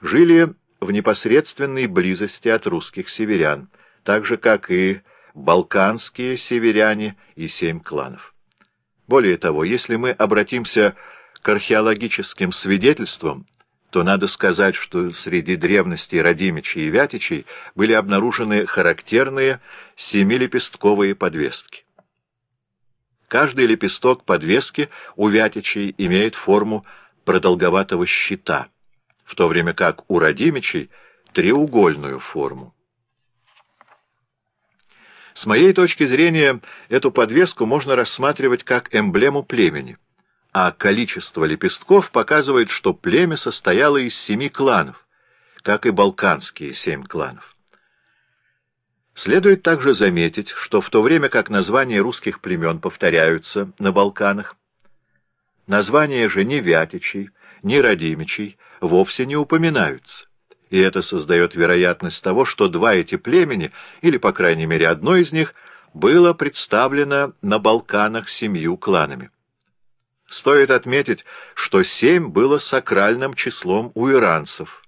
жили в непосредственной близости от русских северян, так же, как и балканские северяне и семь кланов. Более того, если мы обратимся к археологическим свидетельствам, то надо сказать, что среди древностей Радимичей и Вятичей были обнаружены характерные семилепестковые подвески. Каждый лепесток подвески у Вятичей имеет форму продолговатого щита, в то время как у Радимичей — треугольную форму. С моей точки зрения, эту подвеску можно рассматривать как эмблему племени, а количество лепестков показывает, что племя состояло из семи кланов, как и балканские семь кланов. Следует также заметить, что в то время как названия русских племен повторяются на Балканах, названия же ни Вятичей, ни Радимичей вовсе не упоминаются и это создает вероятность того, что два эти племени, или, по крайней мере, одно из них, было представлено на Балканах семью кланами. Стоит отметить, что семь было сакральным числом у иранцев,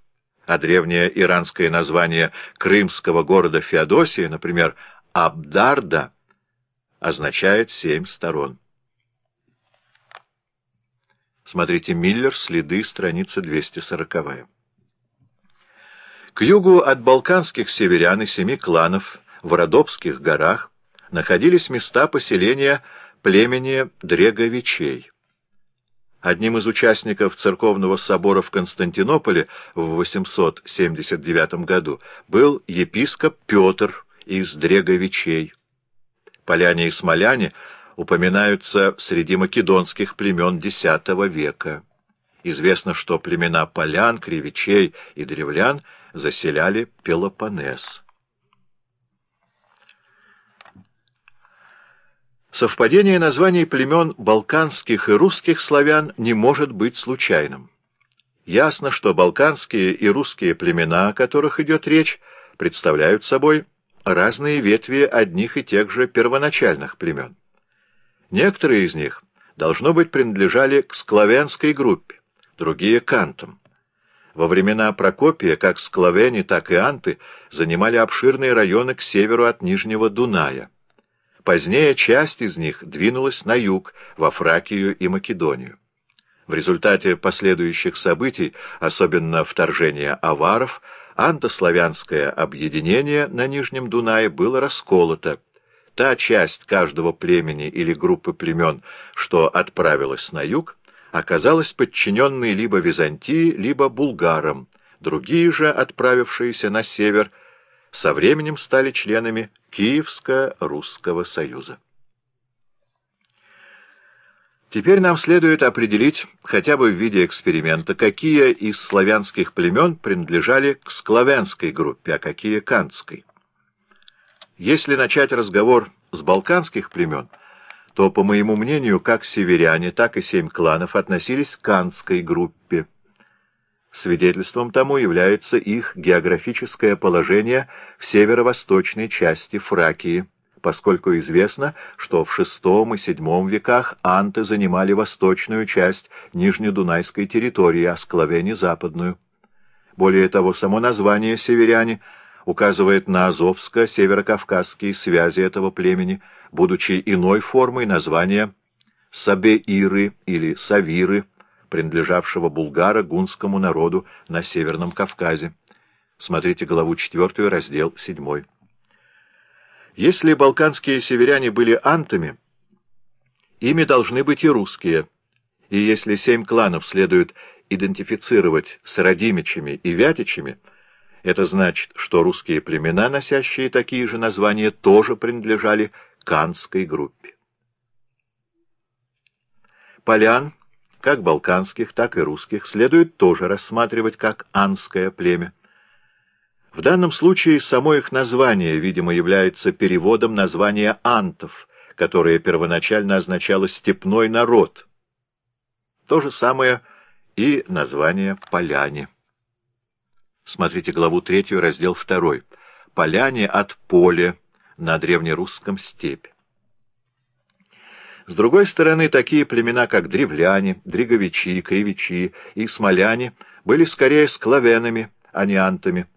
а древнее иранское название крымского города Феодосия, например, Абдарда, означает семь сторон. Смотрите Миллер, следы, страница 240. К югу от балканских северян и семи кланов в Родопских горах находились места поселения племени Дреговичей. Одним из участников церковного собора в Константинополе в 879 году был епископ Петр из Дреговичей. Поляне и смоляне упоминаются среди македонских племен X века. Известно, что племена полян, кривичей и древлян – заселяли Пелопоннес. Совпадение названий племен балканских и русских славян не может быть случайным. Ясно, что балканские и русские племена, о которых идет речь, представляют собой разные ветви одних и тех же первоначальных племен. Некоторые из них, должно быть, принадлежали к склавянской группе, другие — к антам. Во времена Прокопия как склавяне, так и анты занимали обширные районы к северу от Нижнего Дуная. Позднее часть из них двинулась на юг, во Фракию и Македонию. В результате последующих событий, особенно вторжения аваров, антославянское объединение на Нижнем Дунае было расколото. Та часть каждого племени или группы племен, что отправилась на юг, оказалась подчиненной либо Византии, либо булгарам. Другие же, отправившиеся на север, со временем стали членами Киевско-Русского союза. Теперь нам следует определить, хотя бы в виде эксперимента, какие из славянских племен принадлежали к склавянской группе, а какие — к антской. Если начать разговор с балканских племен — то, по моему мнению, как северяне, так и семь кланов относились к канской группе. Свидетельством тому является их географическое положение в северо-восточной части Фракии, поскольку известно, что в VI и VII веках анты занимали восточную часть Нижнедунайской территории, а склавяне — западную. Более того, само название «северяне» указывает на азовско-северокавказские связи этого племени – будучи иной формой названия Сабеиры или Савиры, принадлежавшего булгара гунскому народу на Северном Кавказе. Смотрите главу 4, раздел 7. Если балканские северяне были антами, ими должны быть и русские. И если семь кланов следует идентифицировать с Радимичами и Вятичами, это значит, что русские племена, носящие такие же названия, тоже принадлежали Канской группе. Полян, как балканских, так и русских, следует тоже рассматривать как анское племя. В данном случае само их название, видимо, является переводом названия антов, которое первоначально означало «степной народ». То же самое и название «поляне». Смотрите главу 3, раздел 2. «Поляне от поля» на древнерусском степь. С другой стороны, такие племена, как древляне, дриговичи, кривичи и смоляне, были скорее склавенами, а не антами,